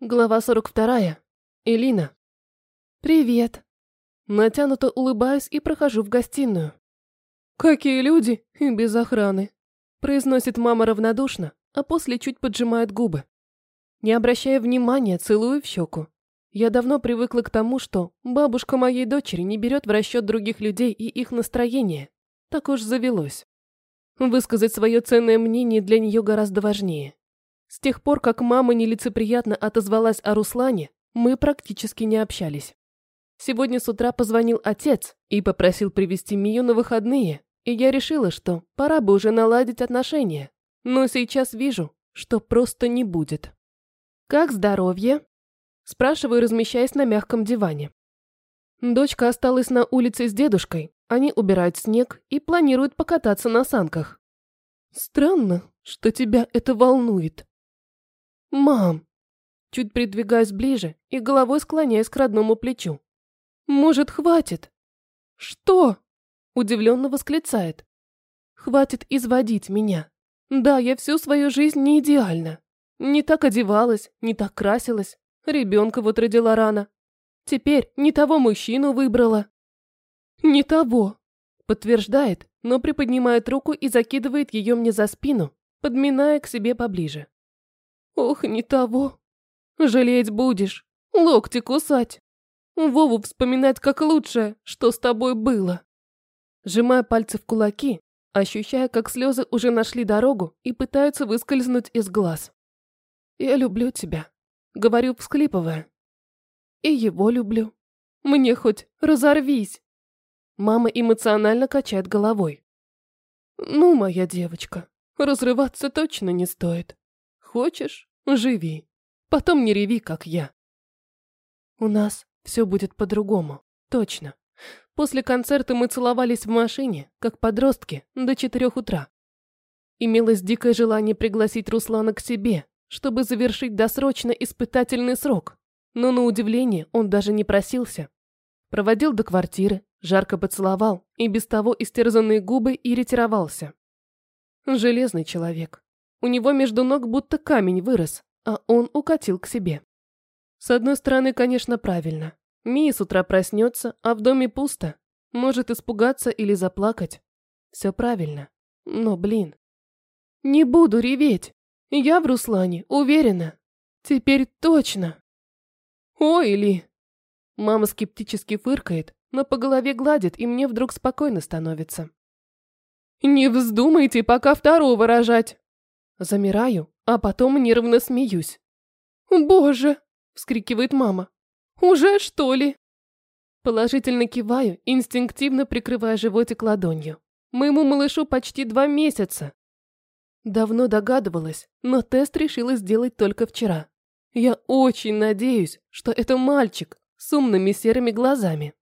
Глава 42. Элина. «Привет». Натянуто улыбаюсь и прохожу в гостиную. «Какие люди и без охраны», – произносит мама равнодушно, а после чуть поджимает губы. Не обращая внимания, целую в щеку. Я давно привыкла к тому, что бабушка моей дочери не берет в расчет других людей и их настроение. Так уж завелось. Высказать свое ценное мнение для нее гораздо важнее. С тех пор, как мама нелицеприятно отозвалась о Руслане, мы практически не общались. Сегодня с утра позвонил отец и попросил привезти Мию на выходные, и я решила, что пора бы уже наладить отношения. Но сейчас вижу, что просто не будет. «Как здоровье?» Спрашиваю, размещаясь на мягком диване. Дочка осталась на улице с дедушкой, они убирают снег и планируют покататься на санках. Странно, что тебя это волнует. «Мам!» Чуть придвигаюсь ближе и головой склоняюсь к родному плечу. «Может, хватит?» «Что?» Удивленно восклицает. «Хватит изводить меня. Да, я всю свою жизнь не идеальна. Не так одевалась, не так красилась. Ребенка вот родила рано. Теперь не того мужчину выбрала». «Не того», подтверждает, но приподнимает руку и закидывает ее мне за спину, подминая к себе поближе. Ох, не того. Жалеть будешь, локти кусать. Вову вспоминать как лучшее, что с тобой было. Сжимая пальцы в кулаки, ощущая, как слезы уже нашли дорогу и пытаются выскользнуть из глаз. «Я люблю тебя», — говорю, всклипывая. «И его люблю. Мне хоть разорвись». Мама эмоционально качает головой. «Ну, моя девочка, разрываться точно не стоит. Хочешь, живи. Потом не реви, как я. У нас все будет по-другому, точно. После концерта мы целовались в машине, как подростки, до четырех утра. Имелось дикое желание пригласить Руслана к себе, чтобы завершить досрочно испытательный срок. Но на удивление он даже не просился. Проводил до квартиры, жарко поцеловал и без того истерзанные губы и ретировался. Железный человек. У него между ног будто камень вырос, а он укатил к себе. С одной стороны, конечно, правильно. Мия с утра проснется, а в доме пусто. Может испугаться или заплакать. Все правильно. Но, блин. Не буду реветь. Я в Руслане, уверена. Теперь точно. Ой, Ли. Мама скептически фыркает, но по голове гладит, и мне вдруг спокойно становится. Не вздумайте пока второго рожать. Замираю, а потом нервно смеюсь. «Боже!» – вскрикивает мама. «Уже что ли?» Положительно киваю, инстинктивно прикрывая животик ладонью. Моему малышу почти два месяца. Давно догадывалась, но тест решила сделать только вчера. Я очень надеюсь, что это мальчик с умными серыми глазами.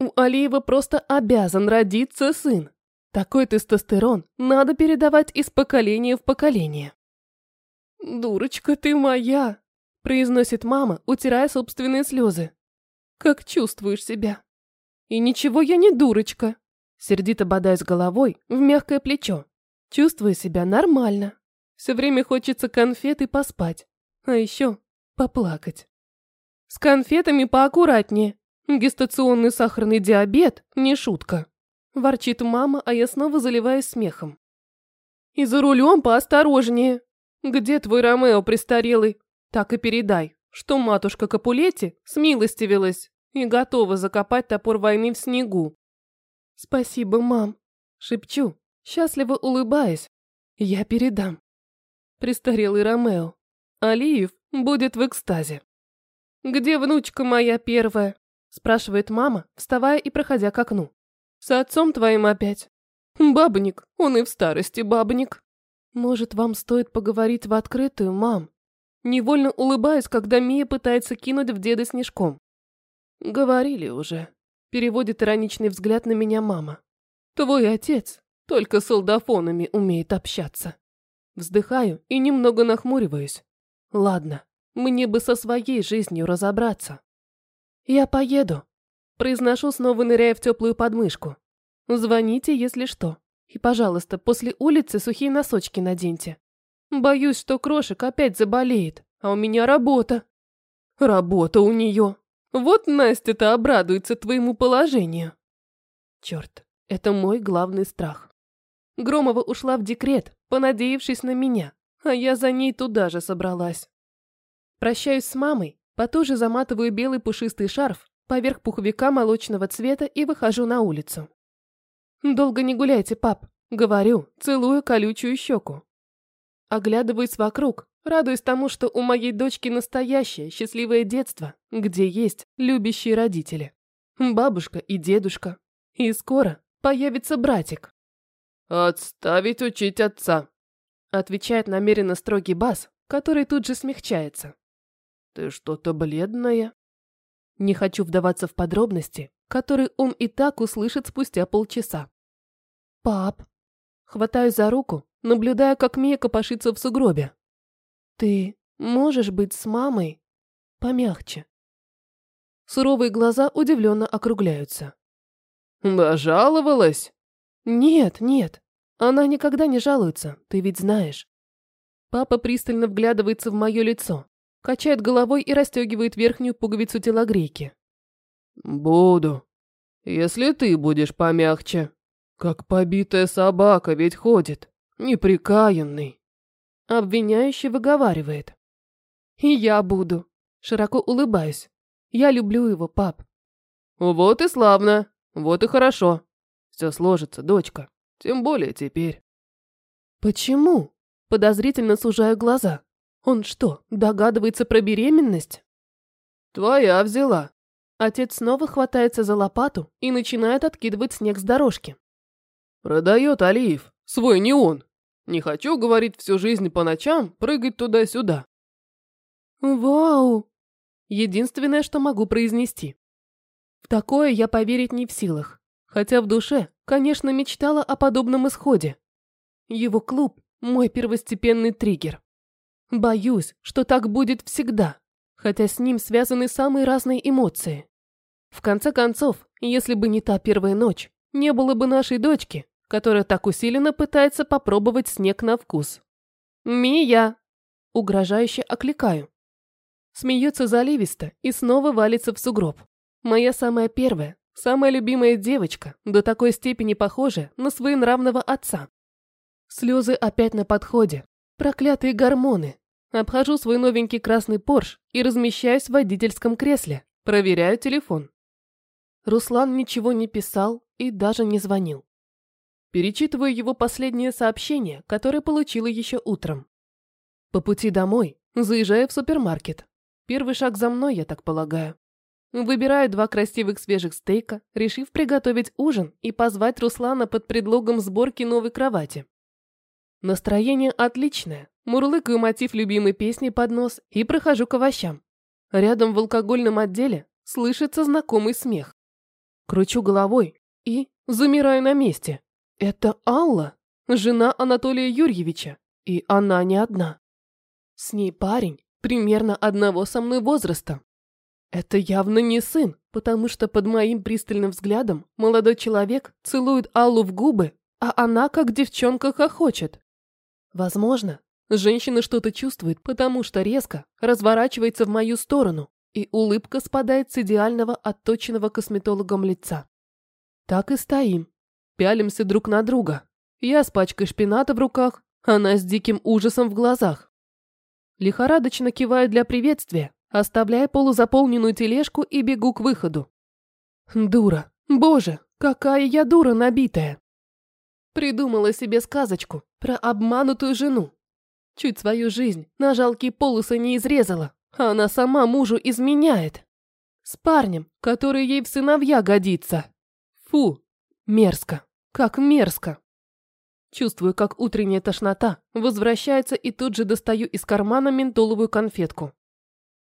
У Алиева просто обязан родиться сын. Такой тестостерон надо передавать из поколения в поколение. «Дурочка ты моя!» – произносит мама, утирая собственные слезы. «Как чувствуешь себя?» «И ничего я не дурочка!» Сердито бодаюсь головой в мягкое плечо. Чувствую себя нормально. Все время хочется конфет и поспать. А еще поплакать. С конфетами поаккуратнее. Гестационный сахарный диабет – не шутка. Ворчит мама, а я снова заливаюсь смехом. И за рулем поосторожнее. Где твой Ромео престарелый? Так и передай, что матушка Капулетти смилостивилась и готова закопать топор войны в снегу. Спасибо, мам. Шепчу, счастливо улыбаясь. Я передам. Престарелый Ромео. Алиев будет в экстазе. «Где внучка моя первая?» спрашивает мама, вставая и проходя к окну. С отцом твоим опять. Бабник, он и в старости бабник. Может, вам стоит поговорить в открытую, мам? Невольно улыбаюсь, когда Мия пытается кинуть в деда снежком. Говорили уже. Переводит ироничный взгляд на меня мама. Твой отец только с солдафонами умеет общаться. Вздыхаю и немного нахмуриваюсь. Ладно, мне бы со своей жизнью разобраться. Я поеду, Произношу, снова ныряя в теплую подмышку. Звоните, если что. И, пожалуйста, после улицы сухие носочки наденьте. Боюсь, что крошек опять заболеет. а у меня работа. Работа у нее. Вот Настя-то обрадуется твоему положению. Черт, это мой главный страх. Громова ушла в декрет, понадеявшись на меня, а я за ней туда же собралась. Прощаюсь с мамой, потуже заматываю белый пушистый шарф поверх пуховика молочного цвета и выхожу на улицу. «Долго не гуляйте, пап», — говорю, целую колючую щеку. Оглядываюсь вокруг, радуясь тому, что у моей дочки настоящее счастливое детство, где есть любящие родители. Бабушка и дедушка. И скоро появится братик. «Отставить учить отца», — отвечает намеренно строгий бас, который тут же смягчается. «Ты что-то бледная?» Не хочу вдаваться в подробности, которые он и так услышит спустя полчаса. «Пап!» Хватаю за руку, наблюдая, как Мия копошится в сугробе. «Ты можешь быть с мамой помягче?» Суровые глаза удивленно округляются. «Нажаловалась?» «Нет, нет. Она никогда не жалуется, ты ведь знаешь». Папа пристально вглядывается в мое лицо, качает головой и расстегивает верхнюю пуговицу телогрейки. «Буду. Если ты будешь помягче. Как побитая собака ведь ходит, неприкаянный». Обвиняющий выговаривает. «И я буду». Широко улыбаюсь. «Я люблю его, пап». «Вот и славно. Вот и хорошо. Все сложится, дочка. Тем более теперь». «Почему?» Подозрительно сужаю глаза. Он что, догадывается про беременность? Твоя взяла. Отец снова хватается за лопату и начинает откидывать снег с дорожки. Продает Алиев. Свой не он. Не хочу, говорить всю жизнь по ночам прыгать туда-сюда. Вау! Единственное, что могу произнести. В такое я поверить не в силах. Хотя в душе, конечно, мечтала о подобном исходе. Его клуб – мой первостепенный триггер. Боюсь, что так будет всегда, хотя с ним связаны самые разные эмоции. В конце концов, если бы не та первая ночь, не было бы нашей дочки, которая так усиленно пытается попробовать снег на вкус. «Мия!» – угрожающе окликаю. Смеется заливисто и снова валится в сугроб. Моя самая первая, самая любимая девочка, до такой степени похожая на своенравного отца. Слезы опять на подходе, Проклятые гормоны. Обхожу свой новенький красный Порш и размещаюсь в водительском кресле. Проверяю телефон. Руслан ничего не писал и даже не звонил. Перечитываю его последнее сообщение, которое получила еще утром. По пути домой заезжаю в супермаркет. Первый шаг за мной, я так полагаю. Выбираю два красивых свежих стейка, решив приготовить ужин и позвать Руслана под предлогом сборки новой кровати. Настроение отличное. Мурлыкаю мотив любимой песни под нос и прохожу к овощам. Рядом в алкогольном отделе слышится знакомый смех. Кручу головой и замираю на месте. Это Алла, жена Анатолия Юрьевича, и она не одна. С ней парень, примерно одного со мной возраста. Это явно не сын, потому что под моим пристальным взглядом молодой человек целует Аллу в губы, а она, как девчонка, хохочет. Возможно, женщина что-то чувствует, потому что резко разворачивается в мою сторону, и улыбка спадает с идеального отточенного косметологом лица. Так и стоим, пялимся друг на друга. Я с пачкой шпината в руках, она с диким ужасом в глазах. Лихорадочно киваю для приветствия, оставляя полузаполненную тележку и бегу к выходу. Дура, боже, какая я дура набитая. Придумала себе сказочку про обманутую жену. Чуть свою жизнь на жалкие полосы не изрезала, а она сама мужу изменяет. С парнем, который ей в сыновья годится. Фу, мерзко, как мерзко. Чувствую, как утренняя тошнота возвращается и тут же достаю из кармана ментоловую конфетку.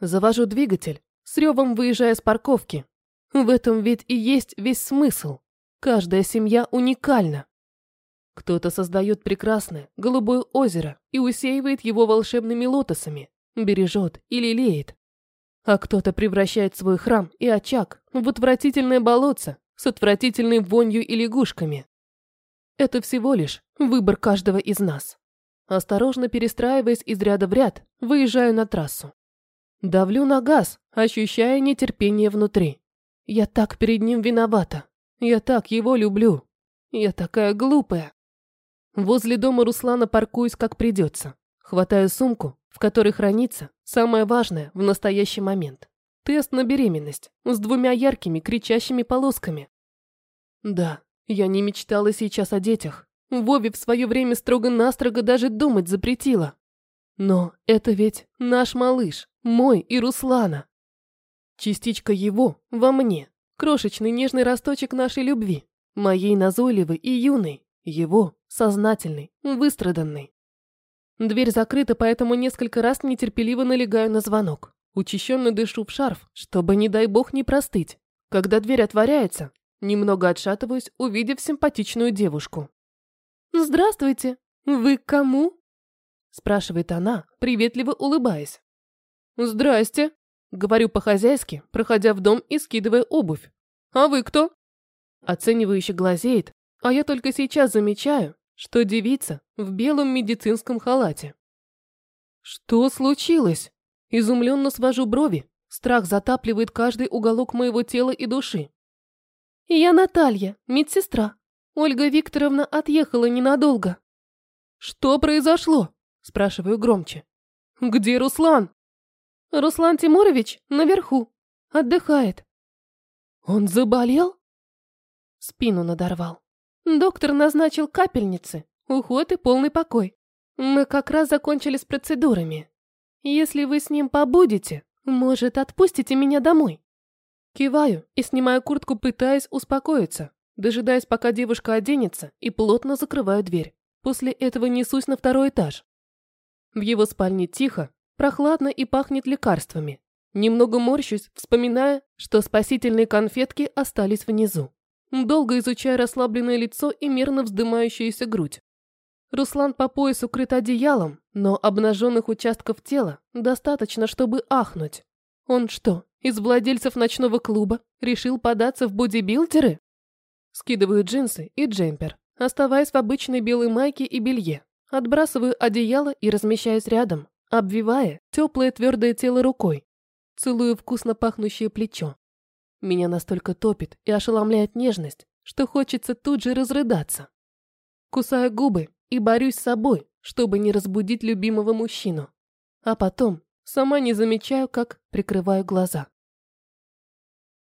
Завожу двигатель, с ревом выезжая с парковки. В этом ведь и есть весь смысл. Каждая семья уникальна. Кто-то создает прекрасное, голубое озеро и усеивает его волшебными лотосами, бережет и лелеет. А кто-то превращает свой храм и очаг в отвратительное болотце с отвратительной вонью и лягушками. Это всего лишь выбор каждого из нас. Осторожно перестраиваясь из ряда в ряд, выезжаю на трассу. Давлю на газ, ощущая нетерпение внутри. Я так перед ним виновата. Я так его люблю. Я такая глупая. Возле дома Руслана паркуюсь как придется. Хватаю сумку, в которой хранится самое важное в настоящий момент. Тест на беременность с двумя яркими кричащими полосками. Да, я не мечтала сейчас о детях. Вове в свое время строго-настрого даже думать запретила. Но это ведь наш малыш, мой и Руслана. Частичка его во мне, крошечный нежный росточек нашей любви, моей назойливой и юной, его сознательный, выстраданный. Дверь закрыта, поэтому несколько раз нетерпеливо налегаю на звонок. Учащенно дышу в шарф, чтобы, не дай бог, не простыть. Когда дверь отворяется, немного отшатываюсь, увидев симпатичную девушку. «Здравствуйте! Вы к кому?» Спрашивает она, приветливо улыбаясь. «Здрасте!» Говорю по-хозяйски, проходя в дом и скидывая обувь. «А вы кто?» Оценивающе глазеет, а я только сейчас замечаю, что девица в белом медицинском халате. «Что случилось?» Изумленно свожу брови, страх затапливает каждый уголок моего тела и души. «Я Наталья, медсестра. Ольга Викторовна отъехала ненадолго». «Что произошло?» – спрашиваю громче. «Где Руслан?» «Руслан Тимурович наверху. Отдыхает». «Он заболел?» Спину надорвал. Доктор назначил капельницы, уход и полный покой. Мы как раз закончили с процедурами. Если вы с ним побудете, может, отпустите меня домой?» Киваю и снимаю куртку, пытаясь успокоиться, дожидаясь, пока девушка оденется, и плотно закрываю дверь. После этого несусь на второй этаж. В его спальне тихо, прохладно и пахнет лекарствами. Немного морщусь, вспоминая, что спасительные конфетки остались внизу. Долго изучая расслабленное лицо и мерно вздымающуюся грудь. Руслан по пояс укрыт одеялом, но обнаженных участков тела достаточно, чтобы ахнуть. Он что, из владельцев ночного клуба решил податься в бодибилдеры? Скидываю джинсы и джемпер, оставаясь в обычной белой майке и белье. Отбрасываю одеяло и размещаюсь рядом, обвивая теплое твердое тело рукой. Целую вкусно пахнущее плечо. Меня настолько топит и ошеломляет нежность, что хочется тут же разрыдаться. Кусаю губы и борюсь с собой, чтобы не разбудить любимого мужчину. А потом сама не замечаю, как прикрываю глаза.